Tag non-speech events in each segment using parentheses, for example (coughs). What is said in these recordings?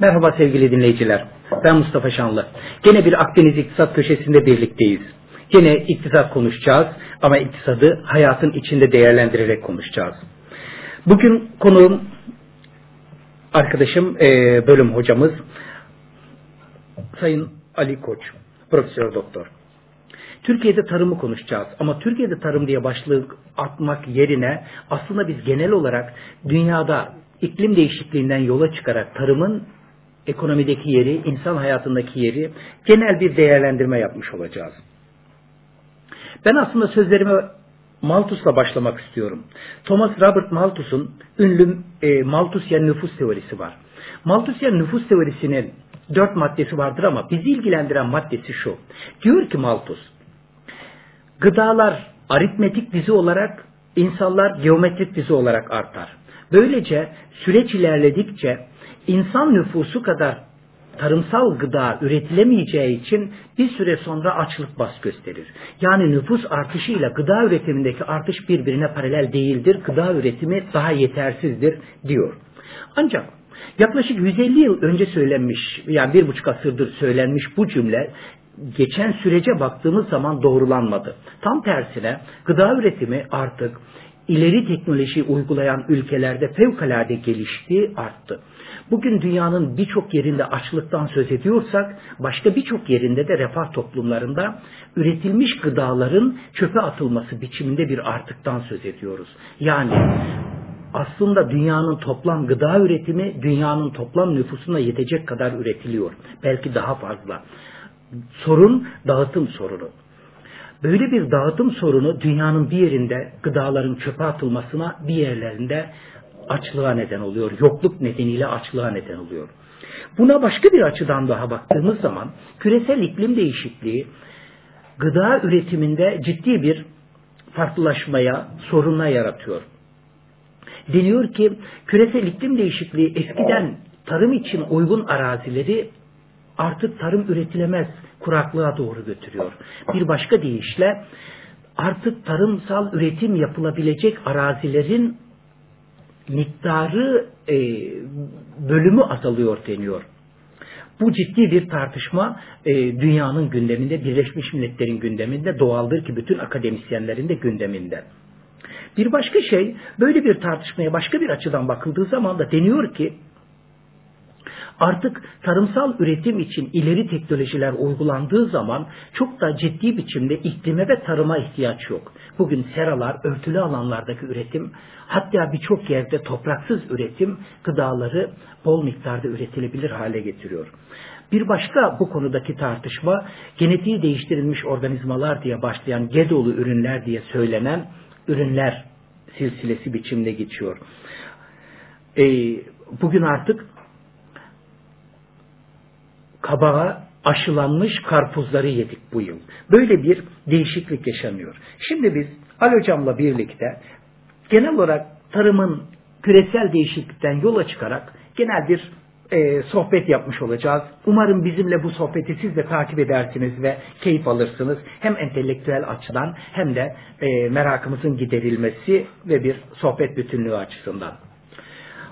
Merhaba sevgili dinleyiciler. Ben Mustafa Şanlı. Gene bir Akdeniz İktisat Köşesi'nde birlikteyiz. Gene iktisat konuşacağız ama iktisadı hayatın içinde değerlendirerek konuşacağız. Bugün konuğum arkadaşım, e, bölüm hocamız Sayın Ali Koç, Profesör Doktor. Türkiye'de tarımı konuşacağız ama Türkiye'de tarım diye başlık atmak yerine aslında biz genel olarak dünyada iklim değişikliğinden yola çıkarak tarımın ekonomideki yeri, insan hayatındaki yeri genel bir değerlendirme yapmış olacağız. Ben aslında sözlerime Malthus'la başlamak istiyorum. Thomas Robert Malthus'un ünlü e, Malthusyen nüfus teorisi var. Malthusyen nüfus teorisinin dört maddesi vardır ama bizi ilgilendiren maddesi şu. Diyor ki Malthus, gıdalar aritmetik dizi olarak, insanlar geometrik dizi olarak artar. Böylece süreç ilerledikçe insan nüfusu kadar tarımsal gıda üretilemeyeceği için bir süre sonra açlık bas gösterir. Yani nüfus artışıyla gıda üretimindeki artış birbirine paralel değildir. Gıda üretimi daha yetersizdir diyor. Ancak yaklaşık 150 yıl önce söylenmiş yani bir buçuk asırdır söylenmiş bu cümle geçen sürece baktığımız zaman doğrulanmadı. Tam tersine gıda üretimi artık ileri teknoloji uygulayan ülkelerde fevkalade gelişti, arttı. Bugün dünyanın birçok yerinde açlıktan söz ediyorsak, başka birçok yerinde de refah toplumlarında üretilmiş gıdaların çöpe atılması biçiminde bir artıktan söz ediyoruz. Yani aslında dünyanın toplam gıda üretimi dünyanın toplam nüfusuna yetecek kadar üretiliyor. Belki daha fazla. Sorun dağıtım sorunu. Böyle bir dağıtım sorunu dünyanın bir yerinde gıdaların çöpe atılmasına bir yerlerinde açlığa neden oluyor. Yokluk nedeniyle açlığa neden oluyor. Buna başka bir açıdan daha baktığımız zaman küresel iklim değişikliği gıda üretiminde ciddi bir farklılaşmaya, sorunla yaratıyor. Deniyor ki küresel iklim değişikliği eskiden tarım için uygun arazileri artık tarım üretilemez kuraklığa doğru götürüyor. Bir başka deyişle artık tarımsal üretim yapılabilecek arazilerin miktarı e, bölümü azalıyor deniyor. Bu ciddi bir tartışma e, dünyanın gündeminde, Birleşmiş Milletler'in gündeminde, doğaldır ki bütün akademisyenlerin de gündeminde. Bir başka şey, böyle bir tartışmaya başka bir açıdan bakıldığı zaman da deniyor ki, Artık tarımsal üretim için ileri teknolojiler uygulandığı zaman çok da ciddi biçimde iklime ve tarıma ihtiyaç yok. Bugün seralar, örtülü alanlardaki üretim, hatta birçok yerde topraksız üretim gıdaları bol miktarda üretilebilir hale getiriyor. Bir başka bu konudaki tartışma genetiği değiştirilmiş organizmalar diye başlayan GEDO'lu ürünler diye söylenen ürünler silsilesi biçimde geçiyor. Ee, bugün artık kabağa aşılanmış karpuzları yedik bu yıl. Böyle bir değişiklik yaşanıyor. Şimdi biz Ali Hocam'la birlikte genel olarak tarımın küresel değişiklikten yola çıkarak genel bir e, sohbet yapmış olacağız. Umarım bizimle bu sohbeti siz de takip edersiniz ve keyif alırsınız. Hem entelektüel açıdan hem de e, merakımızın giderilmesi ve bir sohbet bütünlüğü açısından.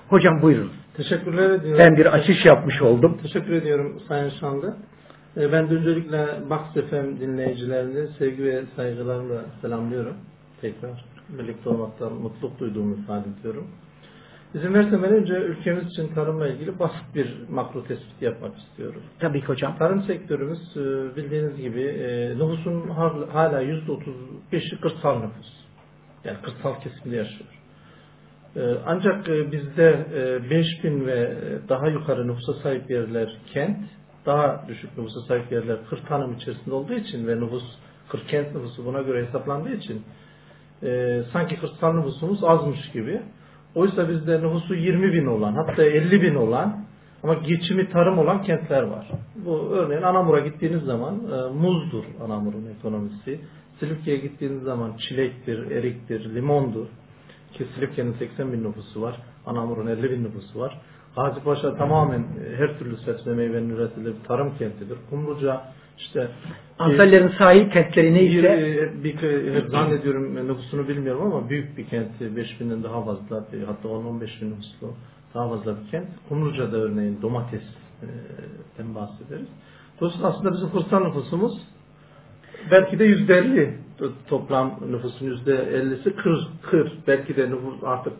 Hocam buyurun. Teşekkürler ediyorum. Ben bir açış yapmış oldum. Teşekkür ediyorum Sayın Şanlı. Ee, ben de öncelikle Box FM dinleyicilerini sevgi ve saygılarımla selamlıyorum. Tekrar birlikte olmaktan mutluluk duyduğumu ifade ediyorum. İzin versem önce ülkemiz için tarımla ilgili basit bir makro tespit yapmak istiyorum. Tabii ki hocam. Tarım sektörümüz e, bildiğiniz gibi e, nüfusun hala %35'i kırsal nüfus. Yani kırsal kesimde yaşıyor. Ee, ancak e, bizde 5000 e, ve daha yukarı nüfusa sahip yerler kent, daha düşük nüfusa sahip yerler kır tanım içerisinde olduğu için ve nüfus kır kent nüfusu buna göre hesaplandığı için e, sanki kırsal nüfusumuz azmış gibi. Oysa bizde nüfusu 20 bin olan hatta 50 bin olan ama geçimi tarım olan kentler var. Bu örneğin Anamur'a gittiğiniz zaman muzdur Anamur'un ekonomisi. Silifke'ye gittiğiniz zaman çilektir, eriktir, limondur. Ki Silifke'nin 80 bin nüfusu var. Anamur'un 50 bin nüfusu var. Gazipaşa tamamen e, her türlü sebze meyvenin üretildiği bir tarım kentidir. Kumluca işte Antalya'nın sahil kentleri neyse bir, bir, bir, zannediyorum nüfusunu bilmiyorum ama büyük bir kent 5 binden daha fazla hatta 10-15 bin nüfuslu daha fazla bir kent. Kumluca'da örneğin domatesten bahsederiz. Dolayısıyla aslında bizim kırsal nüfusumuz belki de yüzde elli toplam nüfusun yüzde ellisi kır, kır. Belki de nüfus artık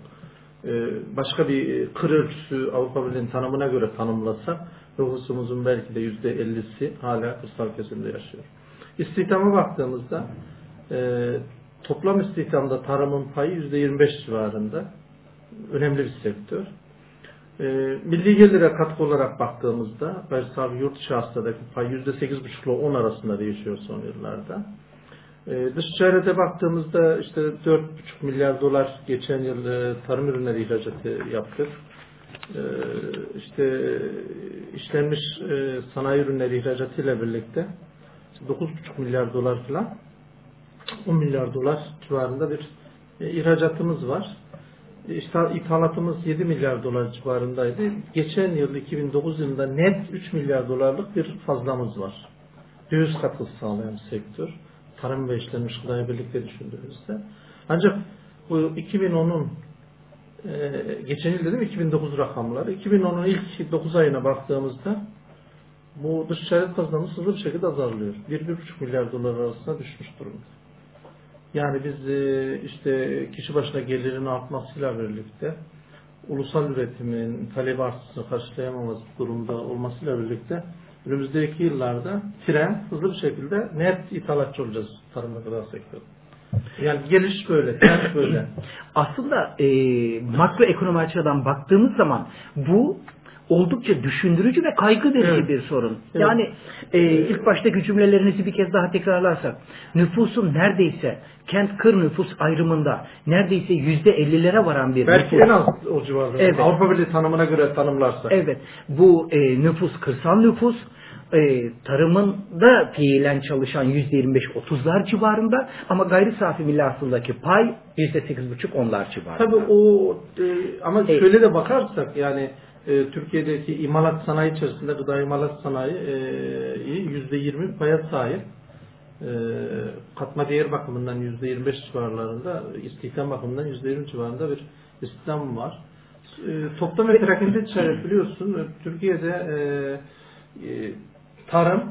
e, başka bir kır ölçüsü Avrupa Birliği'nin tanımına göre tanımlasa nüfusumuzun belki de yüzde ellisi hala kırsal kesimde yaşıyor. İstihdama baktığımızda e, toplam istihdamda tarımın payı yüzde yirmi beş civarında. Önemli bir sektör. E, milli gelire katkı olarak baktığımızda gayri yurt dışı hastadaki pay yüzde sekiz buçuk ile on arasında değişiyor son yıllarda. E, dış ticarete baktığımızda işte dört buçuk milyar dolar geçen yıl e, tarım ürünleri ihracatı yaptık. E, işte işlenmiş e, sanayi ürünleri ihracatı ile birlikte 9,5 milyar dolar falan 10 milyar dolar civarında bir e, ihracatımız var. İşte ithalatımız 7 milyar dolar civarındaydı. Geçen yıl 2009 yılında net 3 milyar dolarlık bir fazlamız var. Döviz katkısı sağlayan sektör. Tarım ve işlenmiş gıdayı birlikte düşündüğümüzde. Ancak bu 2010'un e, geçen yıl dedim 2009 rakamları. 2010'un ilk 9 ayına baktığımızda bu dış ticaret kazanımız hızlı bir şekilde azalıyor. 1-1,5 milyar dolar arasında düşmüş durumda. Yani biz e, işte kişi başına gelirin artmasıyla birlikte ulusal üretimin talep artışını karşılayamamız durumda olmasıyla birlikte önümüzdeki yıllarda tren hızlı bir şekilde net ithalatçı olacağız tarım ve gıda sektörü. Yani geliş böyle, trend böyle. (clears throat) Aslında e, makroekonomi açıdan baktığımız zaman bu oldukça düşündürücü ve kaygı verici evet. bir sorun. Evet. Yani e, ilk baştaki cümlelerinizi bir kez daha tekrarlarsak nüfusun neredeyse kent kır nüfus ayrımında neredeyse yüzde ellilere varan bir Belki nüfus. en az o civarda. Evet. Avrupa Birliği tanımına göre tanımlarsak. Evet. Bu e, nüfus kırsal nüfus e, tarımında fiilen çalışan yüzde 25-30'lar civarında ama gayri safi milli hasıldaki pay yüzde 8,5 onlar civarında. Tabii o e, ama e, şöyle de bakarsak yani e, Türkiye'deki imalat sanayi içerisinde gıda imalat sanayi e, yüzde yirmi paya sahip. E, katma değer bakımından yüzde yirmi beş civarlarında, istihdam bakımından yüzde yirmi civarında bir istihdam var. E, toplam ve perakende biliyorsun Türkiye'de e, e, tarım,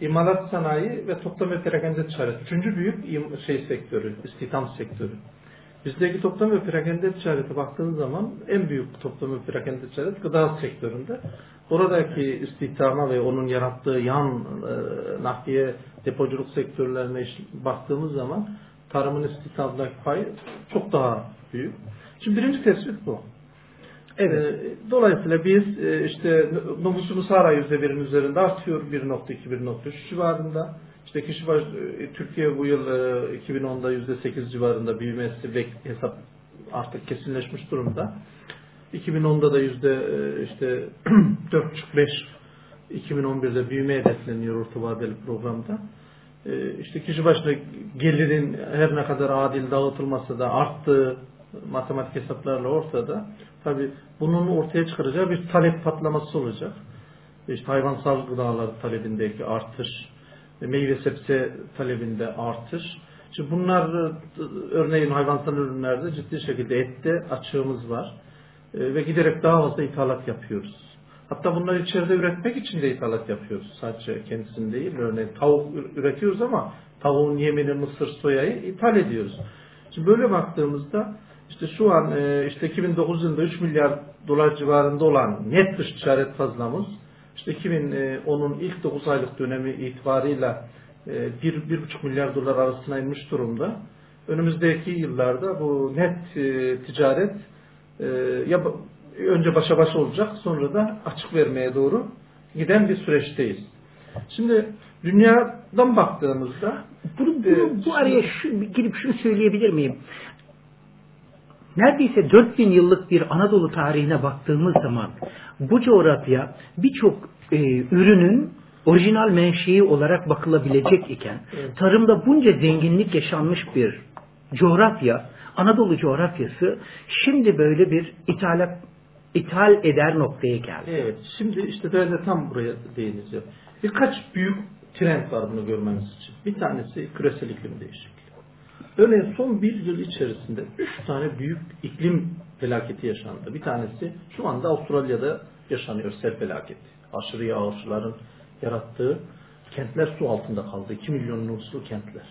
imalat sanayi ve toplam ve perakende. Üçüncü büyük şey sektörü, istihdam sektörü. Bizdeki toplam ve perakende ticarete baktığınız zaman en büyük toplam ve perakende ticaret gıda sektöründe. Oradaki istihdama ve onun yarattığı yan e, nakliye depoculuk sektörlerine baktığımız zaman tarımın istihdamdaki payı çok daha büyük. Şimdi birinci tespit bu. Evet. E, dolayısıyla biz e, işte nüfusumuz hala yüzde birin üzerinde artıyor 1.2-1.3 civarında. İşte kişi baş, e, Türkiye bu yıl 2010'da %8 civarında büyümesi hesap artık kesinleşmiş durumda. 2010'da da yüzde işte (clears throat) 4,5-5 2011'de büyüme hedefleniyor orta vadeli programda. İşte kişi başına gelirin her ne kadar adil dağıtılması da arttığı matematik hesaplarla ortada. Tabi bunun ortaya çıkaracağı bir talep patlaması olacak. İşte hayvansal gıdalar talebindeki artış, meyve sebze talebinde artış. Şimdi bunlar e, örneğin hayvansal ürünlerde ciddi şekilde ette açığımız var. E, ve giderek daha fazla ithalat yapıyoruz. Hatta bunları içeride üretmek için de ithalat yapıyoruz. Sadece kendisini değil. Örneğin tavuk üretiyoruz ama tavuğun yemini, mısır, soyayı ithal ediyoruz. Şimdi böyle baktığımızda işte şu an e, işte 2009 yılında 3 milyar dolar civarında olan net dış ticaret fazlamız işte 2010'un ilk 9 aylık dönemi itibarıyla 1-1,5 milyar dolar arasına inmiş durumda. Önümüzdeki yıllarda bu net e, ticaret e, ya önce başa baş olacak sonra da açık vermeye doğru giden bir süreçteyiz. Şimdi dünyadan baktığımızda bunu, bunu, e, bu araya şu, girip şunu söyleyebilir miyim? Neredeyse 4000 yıllık bir Anadolu tarihine baktığımız zaman bu coğrafya birçok e, ürünün orijinal menşei olarak bakılabilecek iken tarımda bunca zenginlik yaşanmış bir coğrafya, Anadolu coğrafyası şimdi böyle bir ithalat ithal eder noktaya geldi. Evet. Şimdi işte ben de tam buraya değineceğim. Birkaç büyük trend var bunu görmemiz için. Bir tanesi küresel iklim değişikliği. Örneğin son bir yıl içerisinde üç tane büyük iklim felaketi yaşandı. Bir tanesi şu anda Avustralya'da yaşanıyor sel felaketi. Aşırı yağışların yarattığı kentler su altında kaldı. 2 milyon nüfuslu kentler.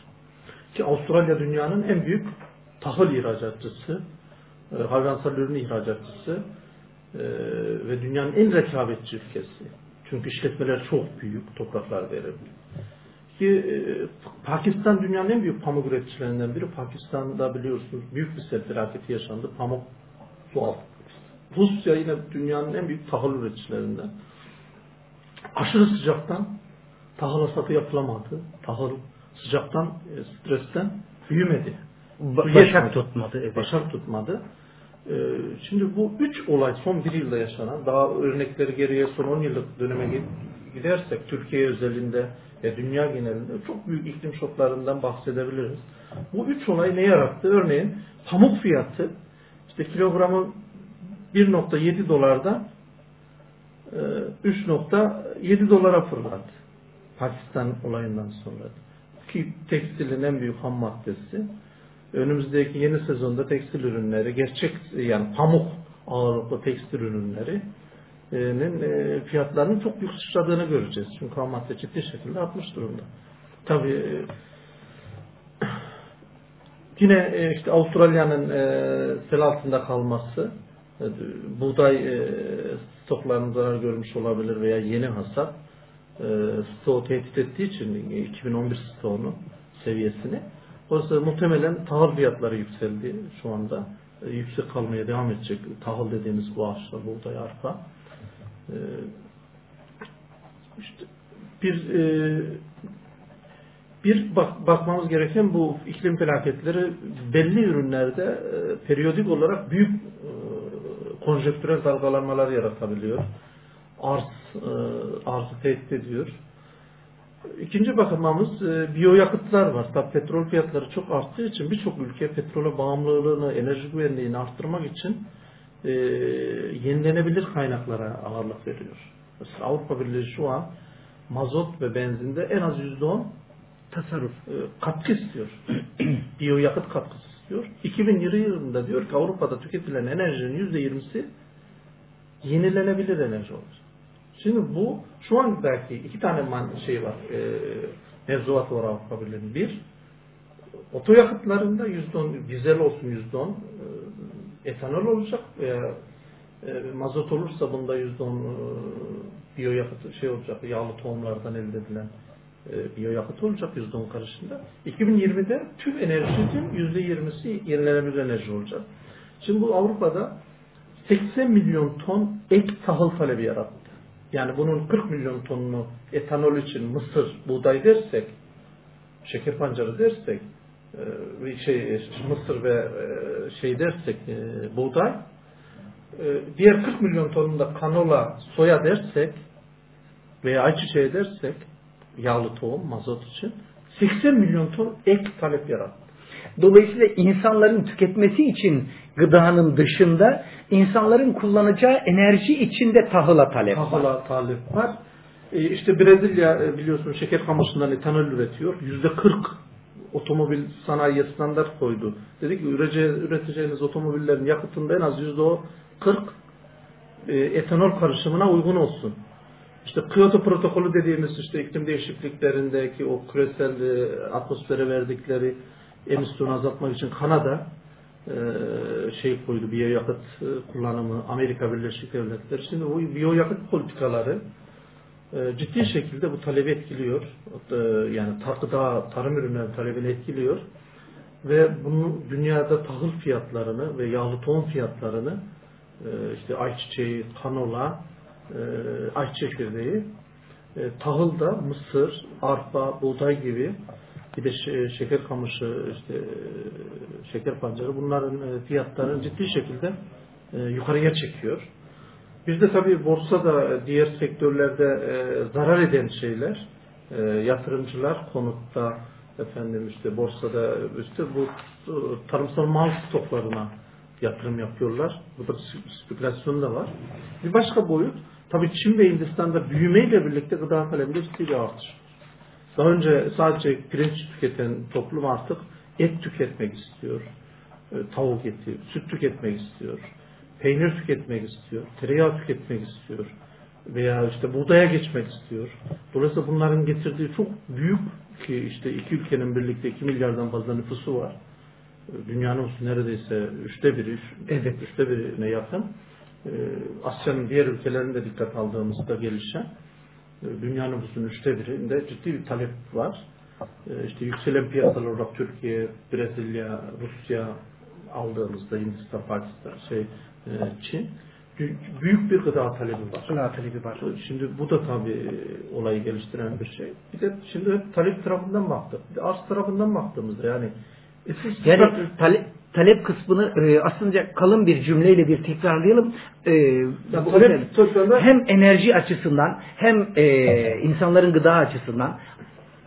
Ki Avustralya dünyanın en büyük tahıl ihracatçısı, e, hayvansal ürün ihracatçısı e, ve dünyanın en rekabetçi ülkesi. Çünkü işletmeler çok büyük, topraklar verir. Ki e, Pakistan dünyanın en büyük pamuk üreticilerinden biri. Pakistan'da biliyorsunuz büyük bir sel felaketi yaşandı. Pamuk su altı. Rusya yine dünyanın en büyük tahıl üreticilerinden. Aşırı sıcaktan tahıl hasatı yapılamadı. Tahıl sıcaktan, e, stresten büyümedi. Ba- Başak tutmadı. Evet. Başak tutmadı. Ee, Şimdi bu üç olay son bir yılda yaşanan, daha örnekleri geriye son 10 yıllık döneme gidersek Türkiye özelinde ve dünya genelinde çok büyük iklim şoklarından bahsedebiliriz. Bu üç olay ne yarattı? Örneğin pamuk fiyatı işte kilogramı 1.7 dolardan e, 3.7 dolara fırladı. Pakistan olayından sonra. Ki tekstilin en büyük ham maddesi önümüzdeki yeni sezonda tekstil ürünleri, gerçek yani pamuk ağırlıklı tekstil ürünlerinin e, fiyatlarının çok büyük sıçradığını göreceğiz. Çünkü ham madde ciddi şekilde artmış durumda. Tabii e, (clears throat) yine e, işte Avustralya'nın sel altında kalması, buğday stoklarının zarar görmüş olabilir veya yeni hasat stoğu tehdit ettiği için 2011 stoğunu seviyesini Dolayısıyla muhtemelen tahıl fiyatları yükseldi şu anda. E, yüksek kalmaya devam edecek. Tahıl dediğimiz bu ağaçlar, buğday, arpa. İşte bir e, bir bak, bakmamız gereken bu iklim felaketleri belli ürünlerde e, periyodik olarak büyük e, konjektürel dalgalanmalar yaratabiliyor. Arz, arzı tehdit ediyor. İkinci bakımımız e, biyoyakıtlar var. Tabii petrol fiyatları çok arttığı için birçok ülke petrole bağımlılığını, enerji güvenliğini arttırmak için e, yenilenebilir kaynaklara ağırlık veriyor. Mesela Avrupa Birliği şu an mazot ve benzinde en az yüzde on tasarruf e, katkı istiyor. (clears throat) biyoyakıt katkısı istiyor. 2020 yılında diyor ki Avrupa'da tüketilen enerjinin yüzde yirmisi yenilenebilir enerji olacak. Şimdi bu şu an belki iki tane şey var. E, mevzuat var Avrupa Birliği'nin. Bir, otoyakıtlarında yüzde on, dizel olsun yüzde on, e, etanol olacak veya e, mazot olursa bunda yüzde on e, biyoyakıt şey olacak, yağlı tohumlardan elde edilen e, biyoyakıt olacak yüzde on karışında. 2020'de tüm enerjinin yüzde yirmisi yenilenebilir enerji olacak. Şimdi bu Avrupa'da 80 milyon ton ek tahıl talebi yarattı. Yani bunun 40 milyon tonunu etanol için mısır, buğday dersek, şeker pancarı dersek, şey mısır ve e, şey dersek e, buğday, diğer 40 milyon tonunda kanola, soya dersek veya ayçiçeği dersek, yağlı tohum, mazot için 80 milyon ton ek talep yarattı. Dolayısıyla insanların tüketmesi için gıdanın dışında insanların kullanacağı enerji içinde tahıla talep tahıla var. talep var. E işte Brezilya e, biliyorsunuz şeker kamışından etanol üretiyor. Yüzde 40 otomobil sanayiye standart koydu. Dedi ki üreteceğiniz otomobillerin yakıtında en az yüzde 40 e, etanol karışımına uygun olsun. İşte Kyoto protokolü dediğimiz işte iklim değişikliklerindeki o küresel e, atmosfere verdikleri emisyonu azaltmak için Kanada e, şey koydu biyoyakıt kullanımı Amerika Birleşik Devletleri. Şimdi bu biyoyakıt politikaları ciddi şekilde bu talebi etkiliyor. Yani gıda, tarım ürünleri talebini etkiliyor. Ve bunu dünyada tahıl fiyatlarını ve yağlı tohum fiyatlarını işte ayçiçeği, kanola, ayçiçek çekirdeği, tahıl da mısır, arpa, buğday gibi bir de şeker kamışı, işte şeker pancarı bunların e, fiyatlarını ciddi şekilde e, yukarıya çekiyor. Bir de tabii borsada diğer sektörlerde e, zarar eden şeyler, yatırımcılar konutta efendim işte borsada işte bu tarımsal mal stoklarına yatırım yapıyorlar. Burada spekülasyon da var. Bir başka boyut tabii Çin ve Hindistan'da büyümeyle birlikte gıda kaleminde ciddi bir artış daha önce sadece pirinç tüketen toplum artık et tüketmek istiyor. e, tavuk eti, süt tüketmek istiyor, peynir tüketmek istiyor, tereyağı tüketmek istiyor veya işte buğdaya geçmek istiyor. Dolayısıyla bunların getirdiği çok büyük ki işte iki ülkenin birlikte 2 milyardan fazla nüfusu var. Dünya nüfusu neredeyse üçte biri, Evet. üçte birine yakın. Ee, Asya'nın diğer ülkelerinde dikkat aldığımızda gelişen e, dünya nüfusunun üçte birinde ciddi bir talep var. Ee, işte yükselen piyasalar olarak Türkiye, Brezilya, Rusya aldığımızda Hindistan, Pakistan, şey, Çin büyük bir gıda talebi var. Gıda talebi var. Şimdi bu da tabii olayı geliştiren bir şey. Bir de şimdi hep talep tarafından baktık. Bir de arz tarafından baktığımızda yani e Yani talep, talep kısmını e, aslında kalın bir cümleyle bir tekrarlayalım. E, Ya bu- talep sözlerinde- hem enerji açısından hem e, insanların gıda açısından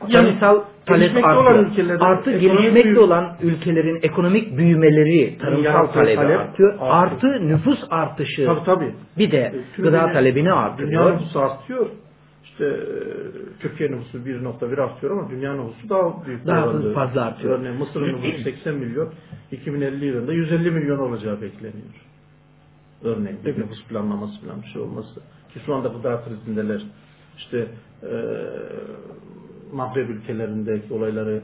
Yani tarımsal talep gelişmekte artıyor. Artı gelişmekte büyü- olan ülkelerin ekonomik büyümeleri tarımsal talebi talep artıyor. artıyor. Artı nüfus artışı tabii tabii. bir de E, Tüm gıda dünya- talebini Dünya artırıyor. nüfusu artıyor. İşte e, Türkiye nüfusu 1.1 artıyor ama dünya nüfusu daha büyük. Daha bir oranda. fazla artıyor. Örneğin Mısır'ın nüfusu 80 milyon, 2050 yılında 150 milyon olacağı bekleniyor. Örneğin bir nüfus planlaması falan bir şey olması. Ki şu anda gıda krizindeler. İşte e, Maghreb ülkelerindeki olayları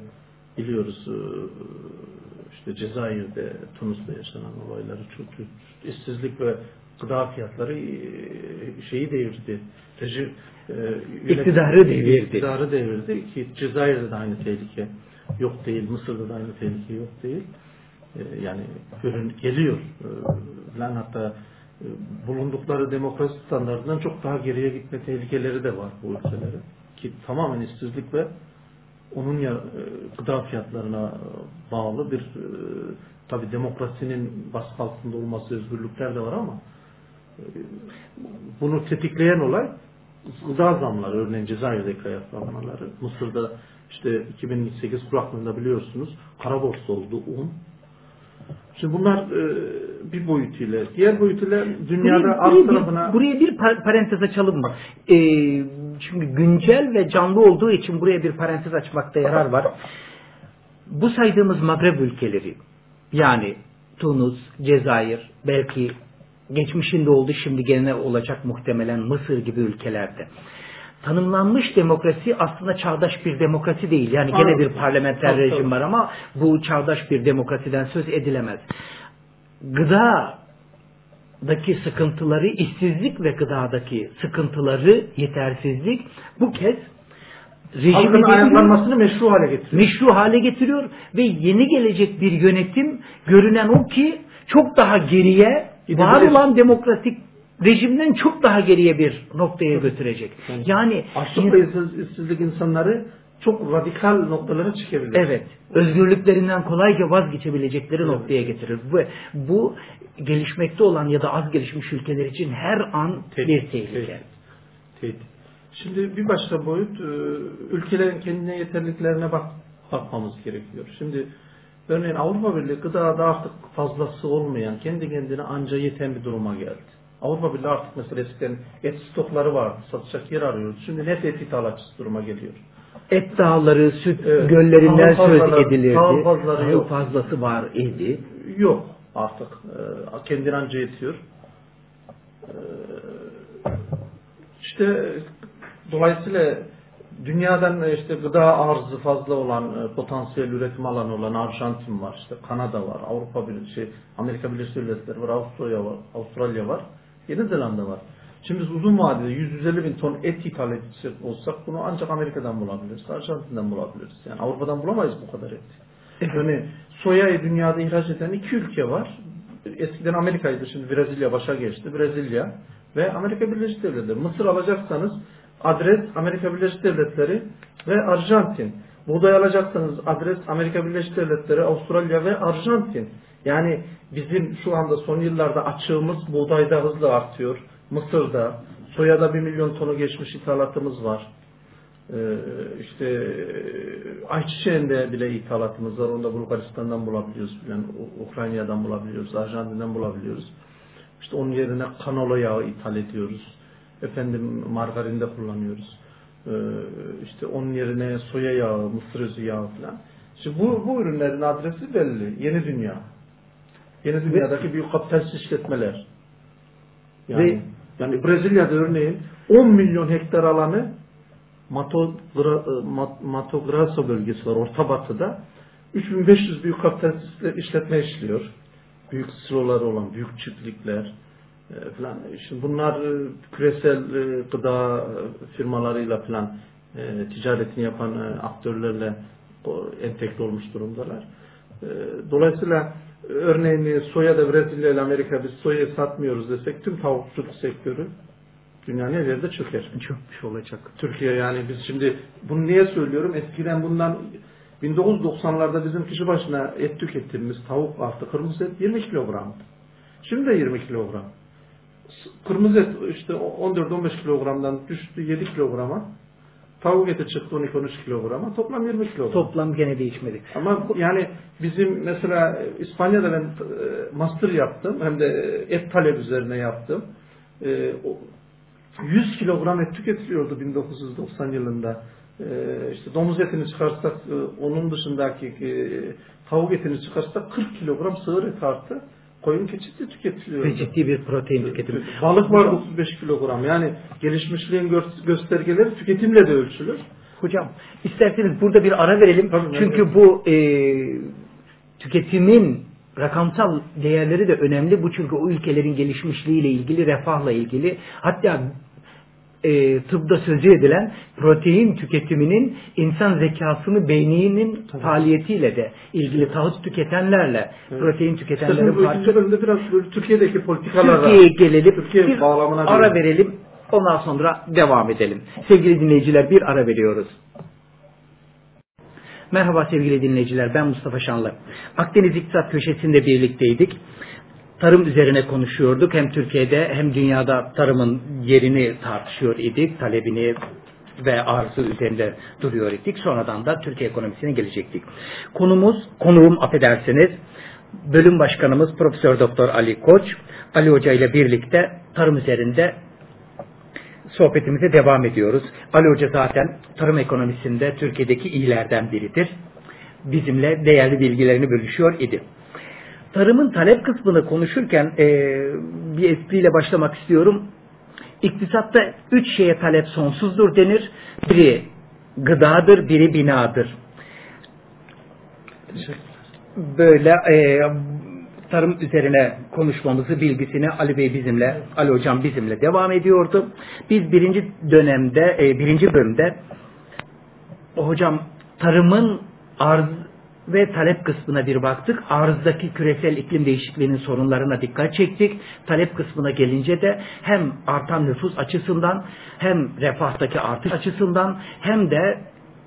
biliyoruz. E, işte Cezayir'de, Tunus'ta yaşanan olayları işsizlik ve gıda fiyatları e, şeyi devirdi. Reji, e, İktidarı devirdi. İktidarı devirdi ki Cezayir'de de aynı tehlike yok değil, Mısır'da da aynı tehlike yok değil. E, yani görün, geliyor. Falan hatta bulundukları demokrasi standartından çok daha geriye gitme tehlikeleri de var bu ülkelerin. Ki tamamen işsizlik ve onun ya, e, gıda fiyatlarına bağlı bir e, tabi demokrasinin baskı altında olması özgürlükler de var ama e, bunu tetikleyen olay gıda zamları örneğin Cezayir'deki ayaklanmaları Mısır'da işte 2008 kuraklığında biliyorsunuz kara borsa oldu un. Şimdi bunlar e, bir boyutuyla, diğer boyutuyla dünyada Buraya, arz buraya tarafına bir, buraya bir par- parantez açalım mı? Ee, çünkü güncel ve canlı olduğu için buraya bir parantez açmakta yarar var. Bu saydığımız Magreb ülkeleri yani Tunus, Cezayir, belki geçmişinde oldu şimdi gene olacak muhtemelen Mısır gibi ülkelerde. Tanımlanmış demokrasi aslında çağdaş bir demokrasi değil. Yani gene Anladım. bir parlamenter rejim var ama bu çağdaş bir demokrasiden söz edilemez. Gıda daki sıkıntıları, işsizlik ve gıdadaki sıkıntıları, yetersizlik bu kez rejimi halkın getiriyor, ayaklanmasını meşru hale getiriyor. meşru hale getiriyor ve yeni gelecek bir yönetim görünen o ki çok daha geriye Gidebilir. var olan demokratik rejimden çok daha geriye bir noktaya götürecek. Yani Açlık ve işsiz- işsizlik insanları çok radikal noktalara çıkabilir. Evet. Özgürlüklerinden kolayca vazgeçebilecekleri Evet. noktaya getirir. Ve bu gelişmekte olan ya da az gelişmiş ülkeler için her an Tehdit, bir tehlike. tehdit, tehdit. Şimdi bir başka boyut e, ülkelerin kendine yeterliliklerine bak, bakmamız gerekiyor. Şimdi örneğin Avrupa Birliği gıdada artık fazlası olmayan, kendi kendine anca yeten bir duruma geldi. Avrupa Birliği artık mesela eskiden et stokları vardı, satacak yer arıyordu. Şimdi net et ithalatçısı duruma geliyor. Et dağları, süt Evet. göllerinden Tahıl söz edilirdi. tahıl fazlaları Tahıl yok. fazlası var idi. Yok artık. E, kendine anca yetiyor. E, işte dolayısıyla dünyadan e, işte gıda arzı fazla olan e, potansiyel üretim alanı olan Arjantin var, işte Kanada var, Avrupa bir şey, Amerika Birleşik Devletleri var, Avustralya var, Avustralya var, Yeni Zelanda var. Şimdi biz uzun vadede 150 bin ton et ithal edecek olsak bunu ancak Amerika'dan bulabiliriz, Arjantin'den bulabiliriz. Yani Avrupa'dan bulamayız bu kadar et. Yani soyayı dünyada ihraç eden iki ülke var. Eskiden Amerika'ydı, şimdi Brezilya başa geçti. Brezilya ve Amerika Birleşik Devletleri. Mısır alacaksanız adres Amerika Birleşik Devletleri ve Arjantin. Buğday alacaksanız adres Amerika Birleşik Devletleri, Avustralya ve Arjantin. Yani bizim şu anda son yıllarda açığımız buğdayda hızla artıyor. Mısır'da, soyada 1 milyon tonu geçmiş ithalatımız var. Ee, işte ayçiçeğinde bile ithalatımız var. Onu da Bulgaristan'dan bulabiliyoruz. U- Ukrayna'dan bulabiliyoruz. Arjantin'den bulabiliyoruz. İşte onun yerine kanola yağı ithal ediyoruz. Efendim margarinde kullanıyoruz. Ee, işte onun yerine soya yağı, mısır özü yağı filan. Şimdi bu, bu ürünlerin adresi belli. Yeni dünya. Yeni dünyadaki büyük kapitalist işletmeler. Yani, Ve- yani Brezilya'da örneğin 10 milyon hektar alanı Mato, Gra- e, Grosso bölgesi var Orta Batı'da. 3500 büyük kapitalist işletme işliyor. Büyük siloları olan büyük çiftlikler e, falan. Şimdi bunlar e, küresel e, gıda e, firmalarıyla falan e, ticaretini yapan e, aktörlerle entegre olmuş durumdalar. E, dolayısıyla örneğin soya da Brezilya ile Amerika biz soyayı satmıyoruz desek tüm tavukçuluk sektörü dünyanın her yerinde çöker. Çökmüş olacak. Türkiye yani biz şimdi bunu niye söylüyorum? Eskiden bundan 1990'larda bizim kişi başına et tükettiğimiz tavuk artı kırmızı et 20 kilogramdı. Şimdi de 20 kilogram. Kırmızı et işte 14-15 kilogramdan düştü 7 kilograma. Tavuk eti çıktı 12-13 kilograma. Toplam 20 kilogram. Toplam gene değişmedi. Ama yani bizim mesela İspanya'da ben e, master yaptım. Hem de et talep üzerine yaptım. E, o 100 kilogram et tüketiliyordu 1990 yılında. E, işte domuz etini çıkarsak e, onun dışındaki e, tavuk etini çıkarsak 40 kilogram sığır et artı koyun keçi de tüketiliyordu. Ve ciddi bir protein tüketimi. Balık var 35 kilogram. Yani gelişmişliğin gö- göstergeleri tüketimle de ölçülür. Hocam isterseniz burada bir ara verelim. Tabii, Çünkü evet. bu e, tüketimin rakamsal değerleri de önemli. Bu çünkü o ülkelerin gelişmişliğiyle ilgili, refahla ilgili. Hatta e, tıpta sözü edilen protein tüketiminin insan zekasını beyninin faaliyetiyle de ilgili tahıl tüketenlerle protein tüketenlerin ikinci bölümde biraz böyle Türkiye'deki politikalara Türkiye'ye gelelim. Türkiye bir bağlamına ara göre. verelim. Ondan sonra devam edelim. Sevgili dinleyiciler bir ara veriyoruz. Merhaba sevgili dinleyiciler ben Mustafa Şanlı. Akdeniz İktisat Köşesi'nde birlikteydik. Tarım üzerine konuşuyorduk. Hem Türkiye'de hem dünyada tarımın yerini tartışıyor idik. Talebini ve arzı üzerinde duruyor idik. Sonradan da Türkiye ekonomisine gelecektik. Konumuz, konuğum affedersiniz, bölüm başkanımız Profesör Doktor Ali Koç. Ali Hoca ile birlikte tarım üzerinde sohbetimize devam ediyoruz. Ali Hoca zaten tarım ekonomisinde Türkiye'deki iyilerden biridir. Bizimle değerli bilgilerini bölüşüyor idi. Tarımın talep kısmını konuşurken e, bir espriyle başlamak istiyorum. İktisatta üç şeye talep sonsuzdur denir. Biri gıdadır, biri binadır. Böyle e, tarım üzerine konuşmamızı, bilgisini Ali Bey bizimle, Ali Hocam bizimle devam ediyordu. Biz birinci dönemde, e, birinci bölümde hocam tarımın arz ve talep kısmına bir baktık. Arzdaki küresel iklim değişikliğinin sorunlarına dikkat çektik. Talep kısmına gelince de hem artan nüfus açısından hem refahtaki artış açısından hem de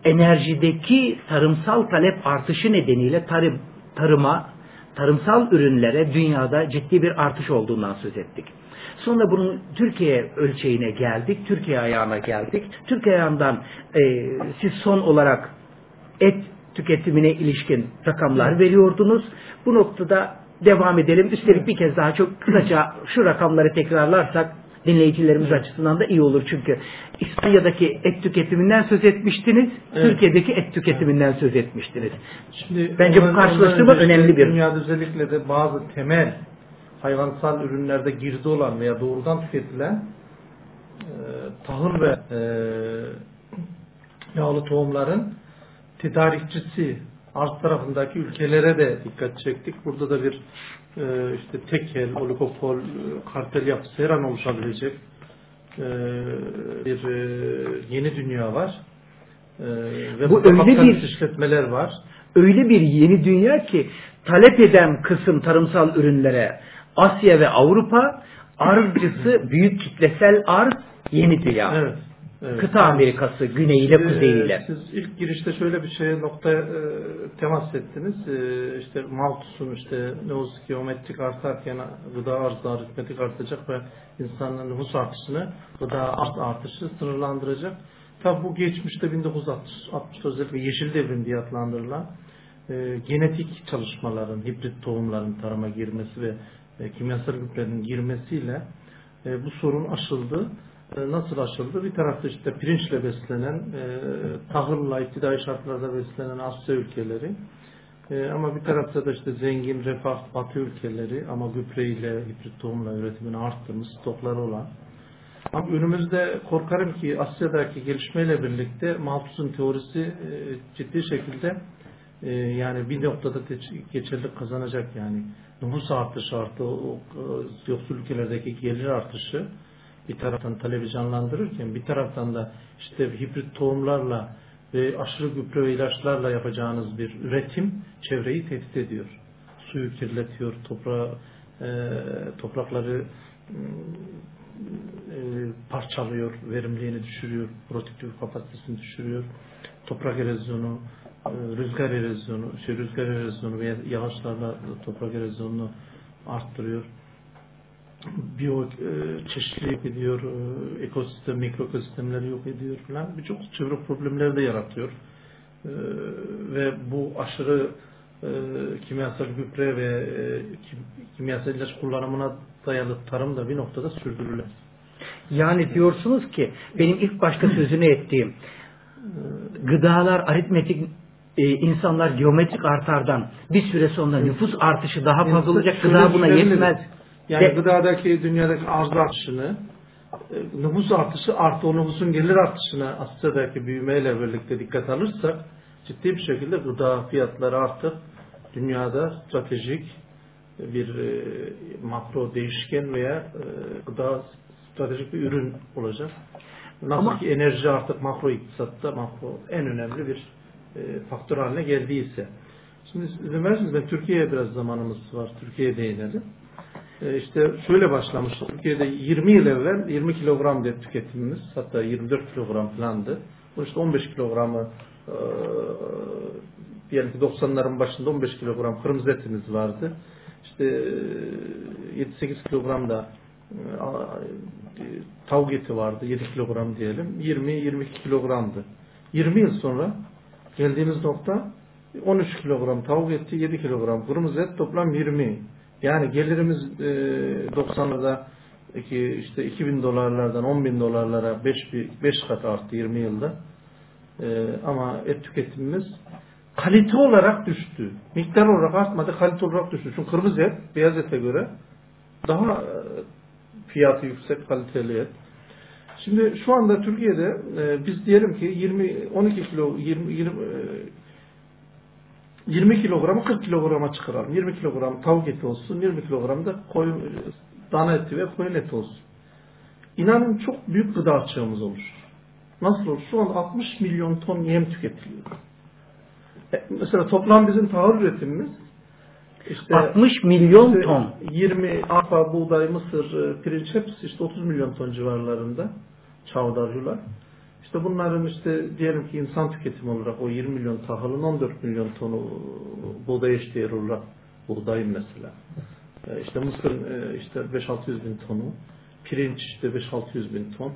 enerjideki tarımsal talep artışı nedeniyle tarım, tarıma, tarımsal ürünlere dünyada ciddi bir artış olduğundan söz ettik. Sonra bunun Türkiye ölçeğine geldik, Türkiye ayağına geldik. Türkiye ayağından e, siz son olarak et tüketimine ilişkin rakamlar veriyordunuz. Bu noktada devam edelim. Üstelik bir kez daha çok kısaca şu rakamları tekrarlarsak dinleyicilerimiz açısından da iyi olur. Çünkü İspanya'daki et tüketiminden söz etmiştiniz, Evet. Türkiye'deki et tüketiminden söz etmiştiniz. Şimdi Bence bu karşılaştırma önemli bir- Dünyada özellikle de bazı temel hayvansal ürünlerde girdi olan veya doğrudan tüketilen e, tahıl ve e, yağlı tohumların tedarikçisi arz tarafındaki ülkelere de dikkat çektik. Burada da bir e, işte tekel, oligopol, e, kartel yapısı her an oluşabilecek e, bir e, yeni dünya var. E, ve Bu öyle bir- işletmeler var. öyle bir yeni dünya ki talep eden kısım tarımsal ürünlere Asya ve Avrupa, arzcısı (laughs) büyük kitlesel arz yeni dünya. Evet. Evet. Kıta Amerikası güneyiyle Ee, kuzeyiyle. Siz ilk girişte şöyle bir şeye noktaya e, temas ettiniz. E, işte Malthus'un işte nüfus geometrik artarken gıda arzı aritmetik artacak ve insanın nüfus artışını gıda arz artışı sınırlandıracak. Tabi bu geçmişte 1960 özellikle yeşil devrim diye adlandırılan e, genetik çalışmaların, hibrit tohumların tarıma girmesi ve e, kimyasal gübrenin girmesiyle e, bu sorun aşıldı. E, nasıl aşıldı? Bir tarafta işte pirinçle beslenen, e, tahılla iktidai şartlarda beslenen Asya ülkeleri E, ama bir tarafta da işte zengin, refah, batı ülkeleri ama gübreyle, hibrit tohumla üretimini arttırmış, stokları olan. Ama önümüzde korkarım ki Asya'daki gelişmeyle birlikte Malthus'un teorisi e, ciddi şekilde e, yani bir noktada geçerlik kazanacak yani. Nüfus artışı artı o yoksul ülkelerdeki gelir artışı bir taraftan talebi canlandırırken bir taraftan da işte hibrit tohumlarla ve aşırı gübre ve ilaçlarla yapacağınız bir üretim çevreyi tehdit ediyor. Suyu kirletiyor, toprağı, e, toprakları e, parçalıyor, verimliliğini düşürüyor, produktif kapasitesini düşürüyor. Toprak erozyonu, e, rüzgar erozyonu, şey rüzgar erozyonu veya yağışlarla toprak erozyonunu arttırıyor. Biyo e, çeşitlilik ediyor, e, ekosistem, mikro ekosistemleri yok ediyor falan. Birçok çevre problemleri de yaratıyor. E, ve bu aşırı e, kimyasal gübre ve e, kim, kimyasal ilaç kullanımına dayalı tarım da bir noktada sürdürülür. Yani diyorsunuz ki benim ilk başta sözünü ettiğim gıdalar aritmetik e, insanlar geometrik artardan bir süre sonra nüfus artışı daha fazla olacak gıda buna yetmez. Yani De, gıdadaki dünyadaki arz artışını e, nüfus artışı artı o nüfusun gelir artışına Asya'daki büyümeyle birlikte dikkat alırsak ciddi bir şekilde gıda fiyatları artıp dünyada stratejik bir e, makro değişken veya e, gıda stratejik bir ürün olacak. Nasıl Ama, ki enerji artık makro iktisatta makro en önemli bir e, faktör haline geldiyse. Şimdi izin verirseniz ben Türkiye'ye biraz zamanımız var. Türkiye'ye değinelim. E, işte şöyle başlamış. Türkiye'de 20 yıl evvel 20 kilogram diye tüketimimiz hatta 24 kilogram falandı. Bu işte 15 kilogramı e, diyelim ki 90'ların başında 15 kilogram kırmızı etimiz vardı. İşte 7-8 kilogram da tavuk eti vardı 7 kilogram diyelim 20-22 kilogramdı 20 yıl sonra geldiğimiz nokta 13 kilogram tavuk eti 7 kilogram kırmızı et toplam 20 yani gelirimiz e, 90'larda işte 2000 dolarlardan 10 bin dolarlara 5, 5 kat arttı 20 yılda e, ama et tüketimimiz kalite olarak düştü. Miktar olarak artmadı, kalite olarak düştü. Çünkü kırmızı et, beyaz ete göre daha e, fiyatı yüksek, kaliteli et. Şimdi şu anda Türkiye'de e, biz diyelim ki 20 12 kilo 20 20 e, 20 kilogramı 40 kilograma çıkaralım. 20 kilogram tavuk eti olsun, 20 kilogram da koyun dana eti ve koyun eti olsun. İnanın çok büyük gıda açığımız olur. Nasıl olur? Şu an 60 milyon ton yem tüketiliyor. E, mesela toplam bizim tahıl üretimimiz işte 60 milyon işte ton. 20 arpa, buğday, mısır, e, pirinç hepsi işte 30 milyon ton civarlarında çavdar yular. İşte bunların işte diyelim ki insan tüketimi olarak o 20 milyon tahılın 14 milyon tonu buğday eşdeğer olarak buğdayın mesela. E, işte mısır işte 5-600 bin tonu, pirinç işte 5-600 bin ton,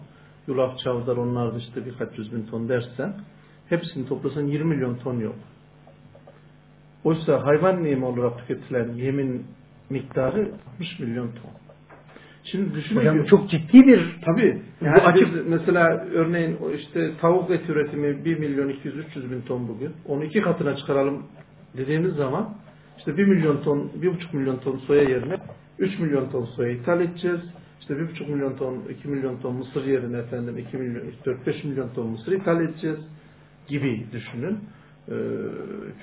yulaf çavdar onlar işte birkaç yüz bin ton dersen hepsini toplasan 20 milyon ton yok. Oysa hayvan yemi olarak tüketilen yemin miktarı 60 milyon ton. Şimdi düşünün Hocam, çok ciddi bir tabi yani bu açık mesela örneğin işte tavuk et üretimi 1 milyon 200 300 bin ton bugün. Onu iki katına çıkaralım dediğimiz zaman işte 1 milyon ton 1,5 milyon ton soya yerine 3 milyon ton soya ithal edeceğiz. İşte 1,5 milyon ton 2 milyon ton mısır yerine efendim 2 milyon 4-5 milyon ton mısır ithal edeceğiz gibi düşünün. Ee,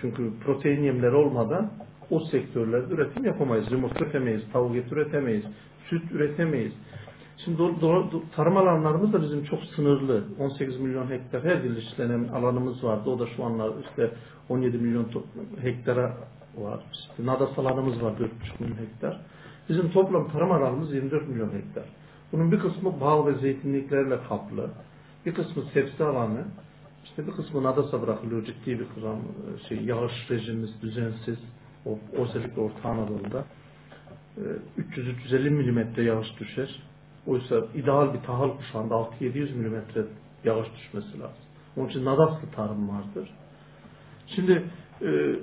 çünkü protein yemleri olmadan o sektörlerde üretim yapamayız. Yumurta üretemeyiz, tavuk eti üretemeyiz, süt üretemeyiz. Şimdi do, do, tarım alanlarımız da bizim çok sınırlı. 18 milyon hektar her yıl işlenen alanımız vardı. O da şu anlar işte 17 milyon hektara var. İşte nadas alanımız var 4,5 milyon hektar. Bizim toplam tarım alanımız 24 milyon hektar. Bunun bir kısmı bal ve zeytinliklerle kaplı. Bir kısmı sebze alanı, işte bir kısmı nadasa bırakılıyor ciddi bir kıram şey yağış rejimimiz düzensiz. O, özellikle Orta Anadolu'da. 300-350 e, milimetre yağış düşer. Oysa ideal bir tahıl kuşağında 6-700 milimetre yağış düşmesi lazım. Onun için nadaslı tarım vardır. Şimdi e,